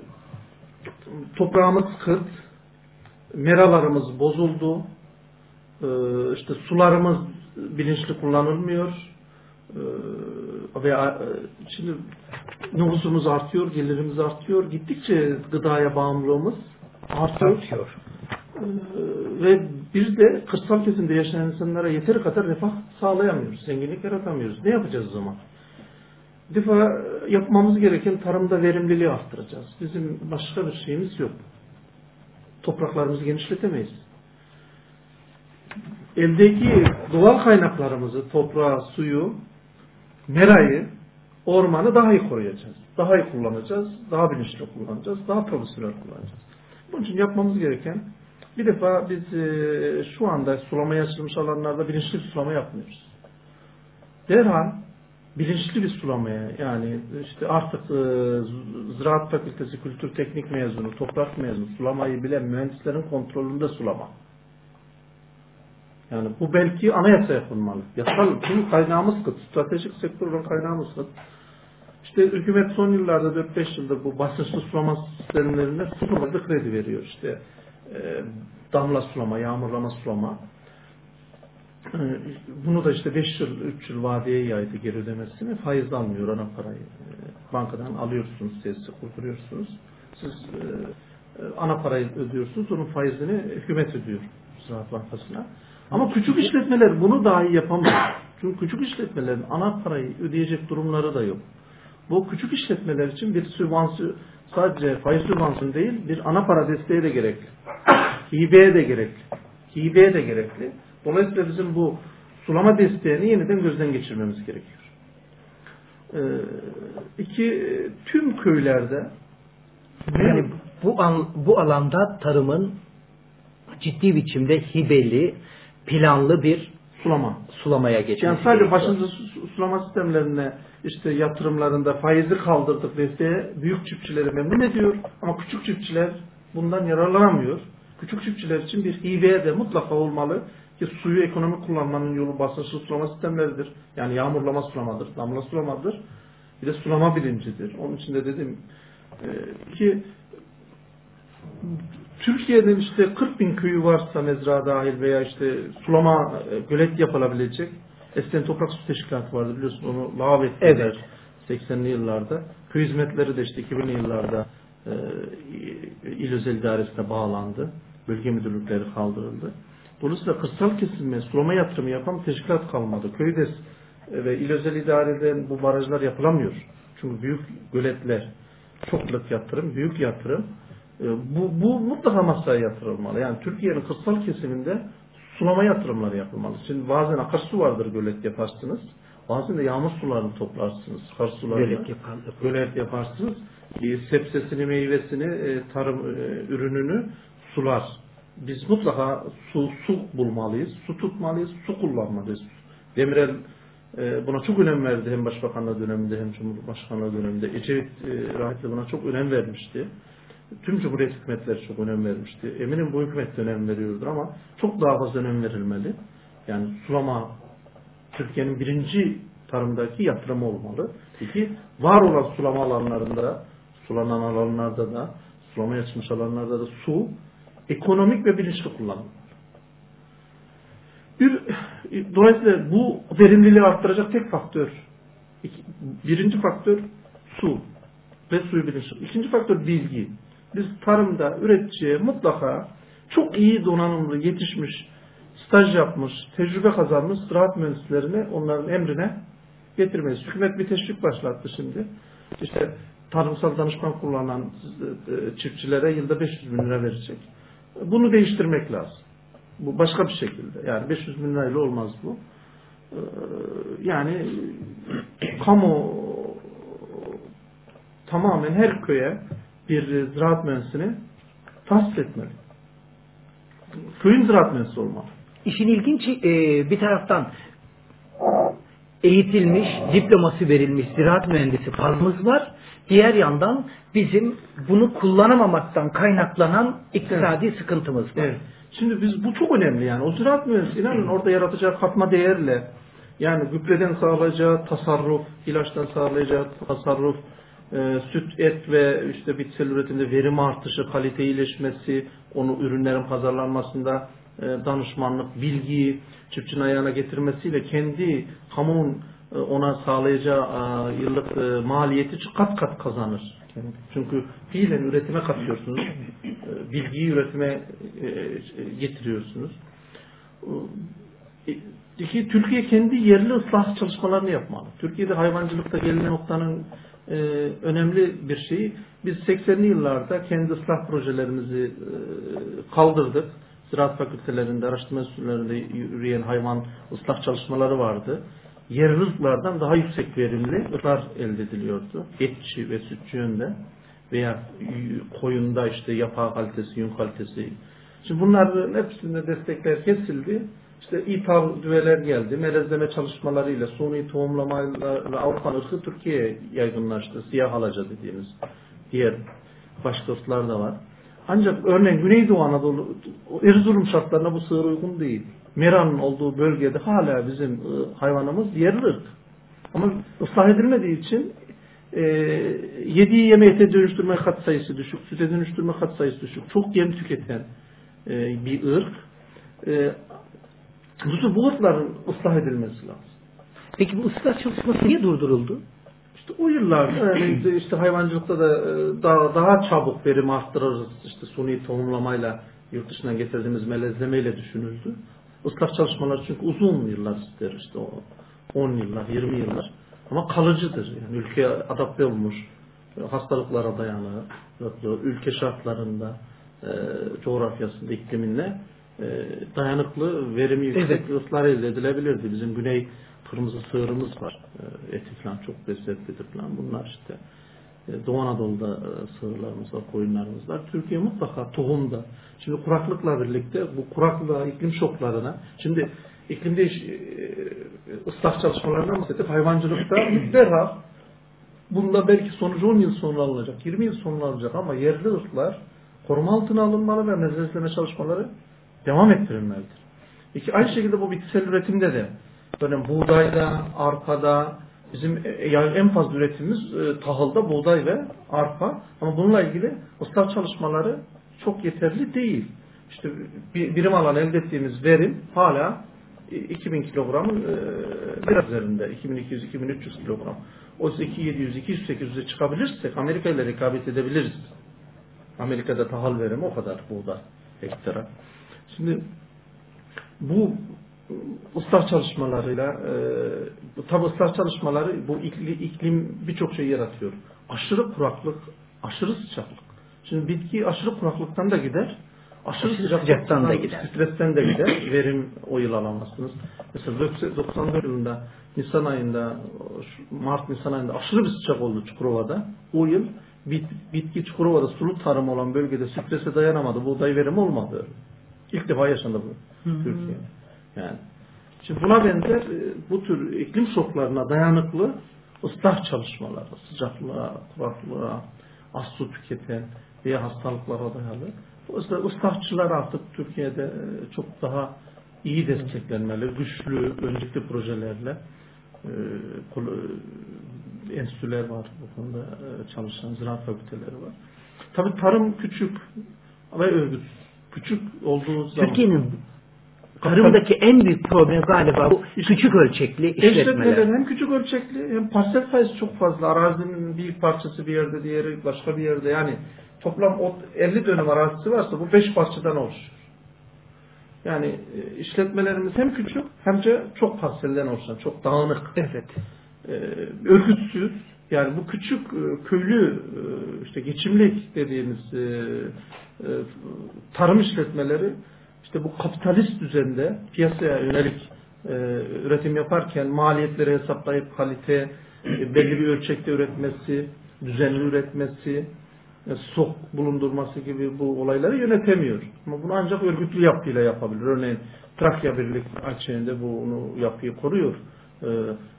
toprağımız kırt, meralarımız bozuldu, e, işte sularımız bilinçli kullanılmıyor, ee, veya e, şimdi nüfusumuz artıyor, gelirimiz artıyor. Gittikçe gıdaya bağımlılığımız artıyor. Artıyor. Ee, ve biz de kırsal kesimde yaşayan insanlara yeteri kadar refah sağlayamıyoruz. Zenginlik yaratamıyoruz. Ne yapacağız o zaman? Defa yapmamız gereken tarımda verimliliği arttıracağız. Bizim başka bir şeyimiz yok. Topraklarımızı genişletemeyiz. Eldeki doğal kaynaklarımızı, toprağı, suyu, merayı, ormanı daha iyi koruyacağız. Daha iyi kullanacağız, daha bilinçli kullanacağız, daha profesyonel kullanacağız. Bunun için yapmamız gereken bir defa biz e, şu anda sulamaya açılmış alanlarda bilinçli bir sulama yapmıyoruz. Derhal bilinçli bir sulamaya yani işte artık e, Ziraat Fakültesi Kültür Teknik mezunu, toprak mezunu sulamayı bilen mühendislerin kontrolünde sulama. Yani bu belki anayasa yapılmalı. Yasal tüm kaynağımız kıt. Stratejik sektörün kaynağımız kıt. İşte hükümet son yıllarda 4-5 yıldır bu basınçlı sulama sistemlerinde sıfırladı kredi veriyor. İşte damla sulama, yağmurlama sulama. E, bunu da işte 5 yıl, 3 yıl vadeye yaydı geri ödemesini. Faiz almıyor ana parayı. E, bankadan alıyorsunuz, tesisi kurduruyorsunuz. Siz e, e, ana parayı ödüyorsunuz, onun faizini hükümet ödüyor Ziraat Bankası'na. Ama küçük işletmeler bunu dahi yapamıyor. Çünkü küçük işletmelerin ana parayı ödeyecek durumları da yok. Bu küçük işletmeler için bir sübvansiyon, sadece faiz sübvansiyonu değil, bir ana para desteği de gerekli. (coughs) Hibeye de gerekli. Hibeye de gerekli. Dolayısıyla bizim bu sulama desteğini yeniden gözden geçirmemiz gerekiyor. Ee, iki, tüm köylerde yani bu, an, bu alanda tarımın ciddi biçimde hibeli, planlı bir sulama. sulamaya geçmesi Yani sadece gerekiyor. sulama sistemlerine işte yatırımlarında faizi kaldırdık desteğe büyük çiftçileri memnun ediyor ama küçük çiftçiler bundan yararlanamıyor. Küçük çiftçiler için bir hibe de mutlaka olmalı ki suyu ekonomik kullanmanın yolu basınçlı sulama sistemleridir. Yani yağmurlama sulamadır, damla sulamadır. Bir de sulama bilincidir. Onun için de dedim e, ki Türkiye'nin işte 40 bin köyü varsa mezra dahil veya işte sulama e, gölet yapılabilecek eskiden toprak su teşkilatı vardı biliyorsun onu lağv ettiler Evet. 80'li yıllarda. Köy hizmetleri de işte 2000'li yıllarda e, il özel idaresine bağlandı. Bölge müdürlükleri kaldırıldı. Dolayısıyla kırsal kesilme, sulama yatırımı yapan teşkilat kalmadı. Köyde e, ve il özel idareden bu barajlar yapılamıyor. Çünkü büyük göletler, çokluk yatırım, büyük yatırım. E, bu, bu mutlaka masaya yatırılmalı. Yani Türkiye'nin kırsal kesiminde sulama yatırımları yapılmalı. Şimdi bazen akarsu vardır gölet yaparsınız. Bazen de yağmur sularını toplarsınız. Kar sularını Gölet yapar- gölet yaparsınız. E, sebzesini, meyvesini, e, tarım e, ürününü sular. Biz mutlaka su, su bulmalıyız, su tutmalıyız, su kullanmalıyız. Demirel e, buna çok önem verdi hem Başbakanlığı döneminde hem Cumhurbaşkanlığı döneminde. Ecevit e, rahmetli buna çok önem vermişti. Tüm Cumhuriyet hükümetleri çok önem vermişti. Eminim bu hükümet de önem veriyordur ama çok daha fazla önem verilmeli. Yani sulama Türkiye'nin birinci tarımdaki yatırımı olmalı. Peki var olan sulama alanlarında, sulanan alanlarda da, sulamaya açmış alanlarda da su ekonomik ve bilinçli kullanılmalı. Bir, dolayısıyla bu verimliliği arttıracak tek faktör, iki- birinci faktör su ve suyu bilinçli. İkinci faktör bilgi. Biz tarımda üreticiye mutlaka çok iyi donanımlı yetişmiş, staj yapmış, tecrübe kazanmış ziraat mühendislerini onların emrine getirmeliyiz. Hükümet bir teşvik başlattı şimdi. İşte tarımsal danışman kullanan e, çiftçilere yılda 500 bin lira verecek. Bunu değiştirmek lazım. Bu başka bir şekilde. Yani 500 bin lirayla olmaz bu. Ee, Yani kamu tamamen her köye bir ziraat mühendisini tahsis etmeli. Köyün ziraat mühendisi olmalı. İşin ilginci e, bir taraftan eğitilmiş, diploması verilmiş ziraat mühendisi fazlamız var. Diğer yandan bizim bunu kullanamamaktan kaynaklanan iktisadi sıkıntımız var. Evet. Şimdi biz bu çok önemli yani. O ziraat mühendisi inanın orada yaratacağı katma değerle yani gübreden sağlayacağı tasarruf, ilaçtan sağlayacağı tasarruf, e, süt, et ve işte bitkisel üretimde verim artışı, kalite iyileşmesi, onu ürünlerin pazarlanmasında e, danışmanlık, bilgiyi çiftçinin ayağına getirmesiyle kendi kamunun e, ona sağlayacağı e, yıllık e, maliyeti kat kat kazanır. Çünkü fiilen üretime katıyorsunuz. Bilgiyi üretime getiriyorsunuz. İki, Türkiye kendi yerli ıslah çalışmalarını yapmalı. Türkiye'de hayvancılıkta gelinen noktanın önemli bir şeyi biz 80'li yıllarda kendi ıslah projelerimizi kaldırdık. Ziraat fakültelerinde, araştırma enstitülerinde yürüyen hayvan ıslah çalışmaları vardı yerli ırklardan daha yüksek verimli ırklar elde ediliyordu. Etçi ve sütçü yönde veya koyunda işte yapağı kalitesi, yün kalitesi. Şimdi bunların hepsinde destekler kesildi. İşte İPAV düveler geldi. Melezleme çalışmalarıyla, suni tohumlamayla Avrupa ırkı Türkiye'ye yaygınlaştı. Siyah alaca dediğimiz diğer başka ırklar da var. Ancak örneğin Güneydoğu Anadolu, Erzurum şartlarına bu sığır uygun değil. Meran'ın olduğu bölgede hala bizim e, hayvanımız yerli ırk. Ama ıslah edilmediği için e, yediği yeme ete dönüştürme kat sayısı düşük, süte dönüştürme kat sayısı düşük. Çok yem tüketen e, bir ırk. E, bu, ırkların ıslah edilmesi lazım. Peki bu ıslah çalışması niye durduruldu? İşte o yıllarda yani (clears throat) işte hayvancılıkta da e, daha, daha çabuk verim arttırırız. İşte suni tohumlamayla yurt dışından getirdiğimiz melezlemeyle düşünüldü. Islah çalışmaları çünkü uzun yıllar ister işte o 10 yıllar, 20 yıllar. Ama kalıcıdır. Yani ülkeye adapte olmuş, hastalıklara dayanıklı, ülke şartlarında, e, coğrafyasında, ikliminle e, dayanıklı, verimi yüksek evet. ıslar elde edilebilirdi. Bizim güney kırmızı sığırımız var. E, eti falan çok lezzetlidir falan. Bunlar işte e, Doğu Anadolu'da e, sığırlarımız var, koyunlarımız var. Türkiye mutlaka tohumda. Şimdi kuraklıkla birlikte bu kuraklığa, iklim şoklarına, şimdi iklim değiş e, ıslah çalışmalarından bahsettik. Hayvancılıkta (clears throat) derhal bunda belki sonucu 10 yıl sonra alınacak, 20 yıl sonra alınacak ama yerli ırklar koruma altına alınmalı ve nezletleme çalışmaları devam ettirilmelidir. İki, aynı şekilde bu bitkisel üretimde de böyle buğdayda, arpada, Bizim e, yani en fazla üretimimiz e, tahılda buğday ve arpa. Ama bununla ilgili ıslah çalışmaları çok yeterli değil. İşte bir, birim alan elde ettiğimiz verim hala 2000 kilogramın e, biraz üzerinde. 2200-2300 kilogram. Oysa 2700-2800'e çıkabilirsek Amerika ile rekabet edebiliriz. Amerika'da tahıl verimi o kadar buğday hektara. Şimdi bu ıslah çalışmalarıyla e, tabi ıslah çalışmaları bu iklim, iklim birçok şey yaratıyor. Aşırı kuraklık, aşırı sıcaklık. Şimdi bitki aşırı kuraklıktan da gider, aşırı sıcaklıktan da gider. Stresten de gider. (clears throat) Verim o yıl alamazsınız. Mesela 94 yılında Nisan ayında Mart Nisan ayında aşırı bir sıcak oldu Çukurova'da. O yıl bit, bitki Çukurova'da sulu tarım olan bölgede strese dayanamadı. Buğday verim olmadı. İlk defa yaşandı bu Türkiye'de. Yani. Şimdi buna benzer e, bu tür iklim şoklarına dayanıklı ıslah çalışmaları, sıcaklığa, kuraklığa, az su tüketen veya hastalıklara dayalı. Dolayısıyla ıslahçılar artık Türkiye'de e, çok daha iyi desteklenmeli, güçlü, öncelikli projelerle e, enstitüler var bu konuda çalışan ziraat fakülteleri var. Tabii tarım küçük ve örgüt küçük olduğu zaman Türkiye'nin Tarımdaki en büyük problem galiba bu küçük ölçekli işletmeler. hem küçük ölçekli hem parsel sayısı çok fazla. Arazinin bir parçası bir yerde, diğeri başka bir yerde. Yani toplam 50 dönüm arazisi varsa bu 5 parçadan oluşuyor. Yani e, işletmelerimiz hem küçük hem de çok parselden oluşan, çok dağınık. Evet. Ee, örgütsüz. Yani bu küçük e, köylü e, işte geçimlik dediğimiz tarım işletmeleri işte bu kapitalist düzende piyasaya yönelik e, üretim yaparken maliyetleri hesaplayıp kalite e, belli bir ölçekte üretmesi, düzenli üretmesi, e, stok bulundurması gibi bu olayları yönetemiyor. Ama bunu ancak örgütlü yapıyla yapabilir. Örneğin Trakya Birlik açığında bunu yapıyı koruyor. E,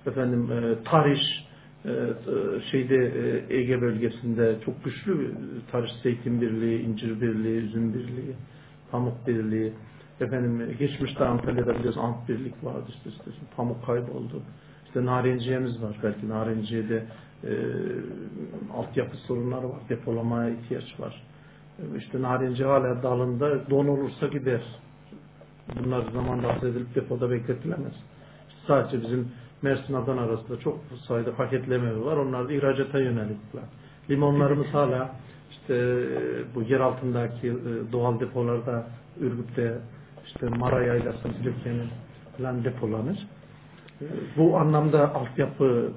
efendim e, Tariş e, e şeyde e, Ege bölgesinde çok güçlü bir Tariş Zeytin Birliği, İncir Birliği, Üzüm Birliği Pamuk Birliği, efendim geçmişte Antalya'da biliyorsun Ant Birlik vardı işte, işte pamuk kayboldu. İşte narenciyemiz var. Belki narenciyede e, altyapı sorunları var. Depolamaya ihtiyaç var. E, işte narenci hala dalında don olursa gider. Bunlar zamanda edilip depoda bekletilemez. İşte sadece bizim Mersin Adana arasında çok sayıda paketleme var. Onlar da ihracata yönelikler. Limonlarımız hala işte e, bu yer altındaki e, doğal depolarda Ürgüp'te işte Mara Yaylası, Silifke'nin falan depolanır. E, Bu anlamda altyapı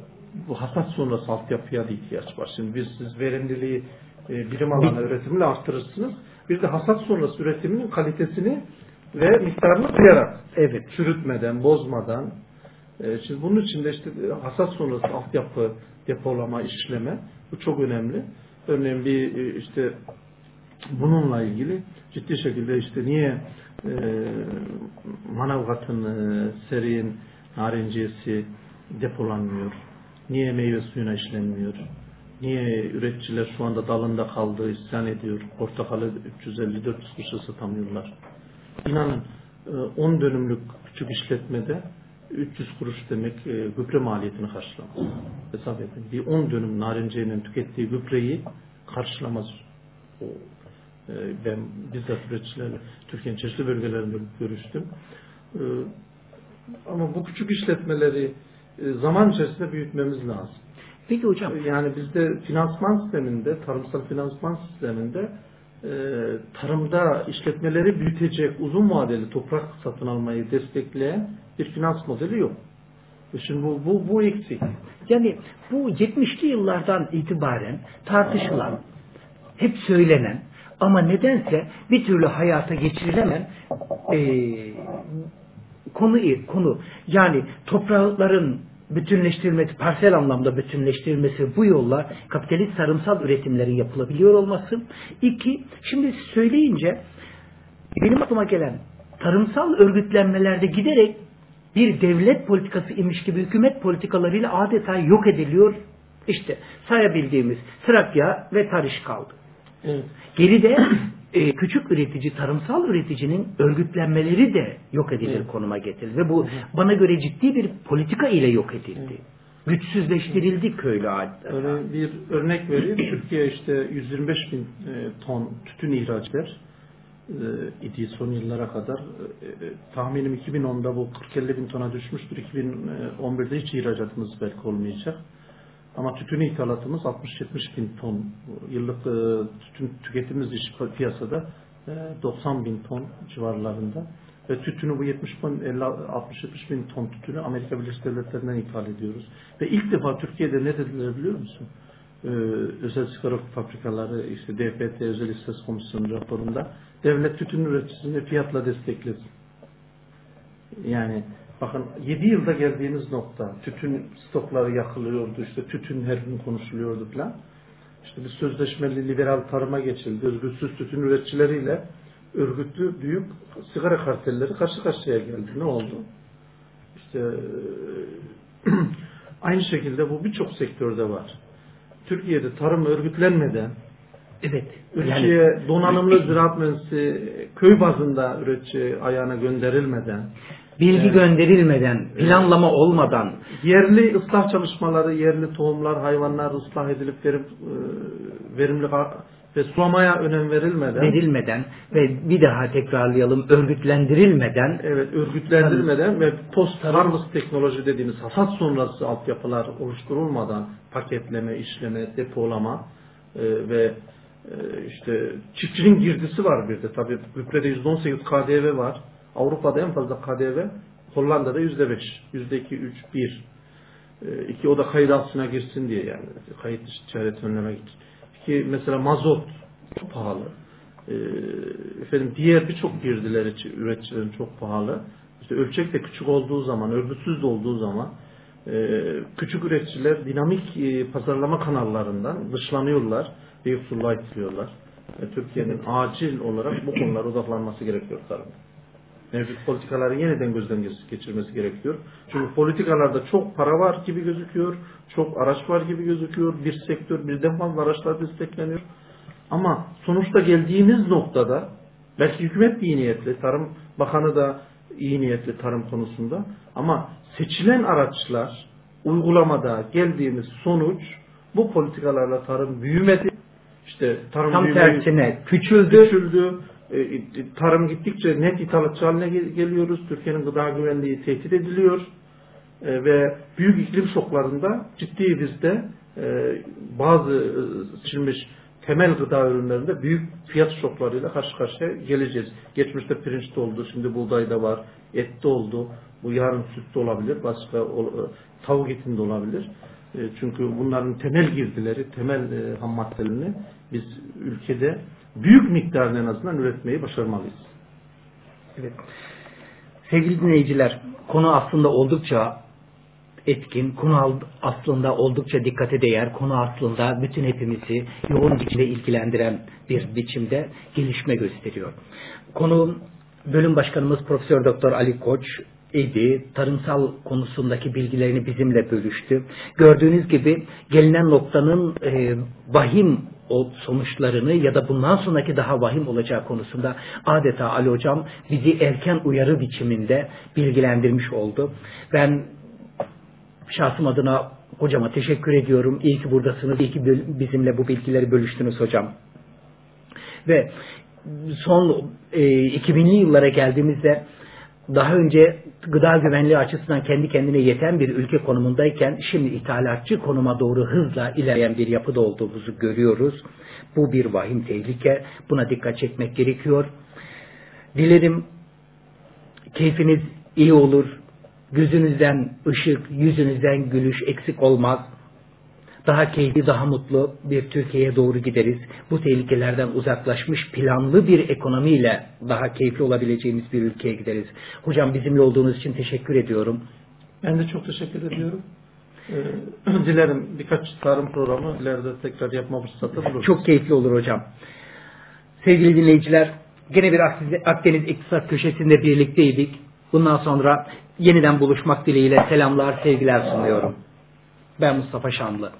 bu hasat sonrası altyapıya da ihtiyaç var. Şimdi biz siz verimliliği birim alanı üretimle arttırırsınız. Bir de hasat sonrası üretiminin kalitesini ve miktarını duyarak Evet. çürütmeden, bozmadan şimdi bunun için de işte e, hasat sonrası altyapı, depolama, işleme bu çok önemli. Örneğin bir e, işte bununla ilgili ciddi şekilde işte niye e, Manavgat'ın e, serin narenciyesi depolanmıyor? Niye meyve suyuna işlenmiyor? Niye üreticiler şu anda dalında kaldı, isyan ediyor? Portakalı 350-400 kuruşa satamıyorlar. İnanın e, 10 dönümlük küçük işletmede 300 kuruş demek e, gübre maliyetini karşılamaz. Hesap edin. Bir 10 dönüm narenciyenin tükettiği gübreyi karşılamaz. O, e, ben bizzat üreticilerle Türkiye'nin çeşitli bölgelerinde görüştüm. E, ama bu küçük işletmeleri e, zaman içerisinde büyütmemiz lazım. Peki hocam. Yani bizde finansman sisteminde, tarımsal finansman sisteminde e, tarımda işletmeleri büyütecek uzun vadeli toprak satın almayı destekleyen bir finans modeli yok. E Şimdi bu, bu, bu eksik. Yani bu 70'li yıllardan itibaren tartışılan, hep söylenen ama nedense bir türlü hayata geçirilemeyen eee, konu konu. Yani toprakların bütünleştirilmesi, parsel anlamda bütünleştirilmesi bu yolla kapitalist tarımsal üretimlerin yapılabiliyor olması. İki, şimdi söyleyince benim aklıma gelen tarımsal örgütlenmelerde giderek bir devlet politikası imiş gibi hükümet politikalarıyla adeta yok ediliyor. İşte sayabildiğimiz Trakya ve Tarış kaldı. Evet. Geride e, küçük üretici, tarımsal üreticinin örgütlenmeleri de yok edilir Evet. konuma getirildi. Ve bu bana göre ciddi bir politika ile yok edildi. Güçsüzleştirildi köylü adeta. Öyle bir örnek vereyim. (clears throat) Türkiye işte 125 bin e, ton tütün ihraç eder e, idi son yıllara kadar. E, e, tahminim 2010'da bu 40-50 bin tona düşmüştür. 2011'de hiç ihracatımız belki olmayacak. Ama tütün ithalatımız 60-70 bin ton. Yıllık e, tütün tüketimimiz iş piyasada e, 90 bin ton civarlarında. Ve tütünü bu 70 bin, 60-70 bin ton tütünü Amerika Birleşik Devletleri'nden ithal ediyoruz. Ve ilk defa Türkiye'de ne dediler biliyor musun? Ee, özel sigara fabrikaları, işte DPT, Özel İstas Komisyonu raporunda devlet tütün üreticisini fiyatla desteklesin. Yani bakın 7 yılda geldiğimiz nokta tütün stokları yakılıyordu, işte tütün her gün konuşuluyordu falan. İşte bir sözleşmeli liberal tarıma geçildi. Örgütsüz tütün üreticileriyle örgütlü büyük sigara kartelleri karşı karşıya geldi. Ne oldu? İşte (clears throat) aynı şekilde bu birçok sektörde var. Türkiye'de tarım örgütlenmeden Evet. üretiye donanımlı ziraat mühendisi köy bazında üretici ayağına gönderilmeden bilgi Evet. gönderilmeden, planlama olmadan yerli ıslah çalışmaları, yerli tohumlar, hayvanlar ıslah edilip verim, e, verimli ve sulamaya önem verilmeden verilmeden ve bir daha tekrarlayalım örgütlendirilmeden Evet, örgütlendirmeden ve post harvest teknoloji dediğimiz hasat sonrası altyapılar oluşturulmadan paketleme, işleme, depolama e, ve e, işte çiftçinin girdisi var bir de tabii gübrede %18 KDV var. Avrupa'da en fazla KDV Hollanda'da %5, %2, 3, 1. E, iki o da kayıt altına girsin diye yani. Kayıt dışı ticaret önlemek için. İki mesela mazot çok pahalı. E, efendim diğer birçok girdiler için üreticilerin çok pahalı. İşte ölçek de küçük olduğu zaman, örgütsüz de olduğu zaman e, küçük üreticiler dinamik e, pazarlama kanallarından dışlanıyorlar ve yoksulluğa itiliyorlar. E, Türkiye'nin acil olarak bu konulara odaklanması gerekiyor tarımda. Mevcut politikaları yeniden gözden geçirmesi gerekiyor. Çünkü politikalarda çok para var gibi gözüküyor, çok araç var gibi gözüküyor, bir sektör birden fazla araçlar destekleniyor. Ama sonuçta geldiğimiz noktada belki hükümet iyi niyetli, Tarım Bakanı da iyi niyetli tarım konusunda ama seçilen araçlar uygulamada geldiğimiz sonuç bu politikalarla tarım büyümedi. İşte tarım tam büyümeyi- tersine küçüldü. küçüldü. E, tarım gittikçe net ithalatçı haline gel- geliyoruz. Türkiye'nin gıda güvenliği tehdit ediliyor. e, ve büyük iklim şoklarında ciddi bizde e, bazı e, seçilmiş temel gıda ürünlerinde büyük fiyat şoklarıyla karşı karşıya geleceğiz. Geçmişte pirinçte oldu, şimdi buğdayda var, ette oldu. Bu yarın sütte olabilir, başka e, tavuk etinde olabilir. E, çünkü bunların temel girdileri, temel e, ham maddelerini biz ülkede büyük miktarda en azından üretmeyi başarmalıyız. Evet. Sevgili dinleyiciler, konu aslında oldukça etkin, konu aslında oldukça dikkate değer, konu aslında bütün hepimizi yoğun biçimde ilgilendiren bir biçimde gelişme gösteriyor. Konu bölüm başkanımız Profesör Doktor Ali Koç idi. Tarımsal konusundaki bilgilerini bizimle bölüştü. Gördüğünüz gibi gelinen noktanın e, vahim o sonuçlarını ya da bundan sonraki daha vahim olacağı konusunda adeta Ali Hocam bizi erken uyarı biçiminde bilgilendirmiş oldu. Ben şahsım adına hocama teşekkür ediyorum. İyi ki buradasınız. İyi ki bizimle bu bilgileri bölüştünüz hocam. Ve son e, 2000'li yıllara geldiğimizde daha önce gıda güvenliği açısından kendi kendine yeten bir ülke konumundayken şimdi ithalatçı konuma doğru hızla ilerleyen bir yapıda olduğumuzu görüyoruz. Bu bir vahim tehlike. Buna dikkat çekmek gerekiyor. Dilerim keyfiniz iyi olur. Gözünüzden ışık, yüzünüzden gülüş eksik olmaz daha keyifli, daha mutlu bir Türkiye'ye doğru gideriz. Bu tehlikelerden uzaklaşmış planlı bir ekonomiyle daha keyifli olabileceğimiz bir ülkeye gideriz. Hocam bizimle olduğunuz için teşekkür ediyorum. Ben de çok teşekkür ediyorum. Ee, (clears throat) dilerim birkaç tarım programı ileride tekrar yapma fırsatı buluruz. Çok keyifli olur hocam. Sevgili dinleyiciler, gene bir Akdeniz İktisat Köşesi'nde birlikteydik. Bundan sonra yeniden buluşmak dileğiyle selamlar, sevgiler sunuyorum. Ben Mustafa Şanlı.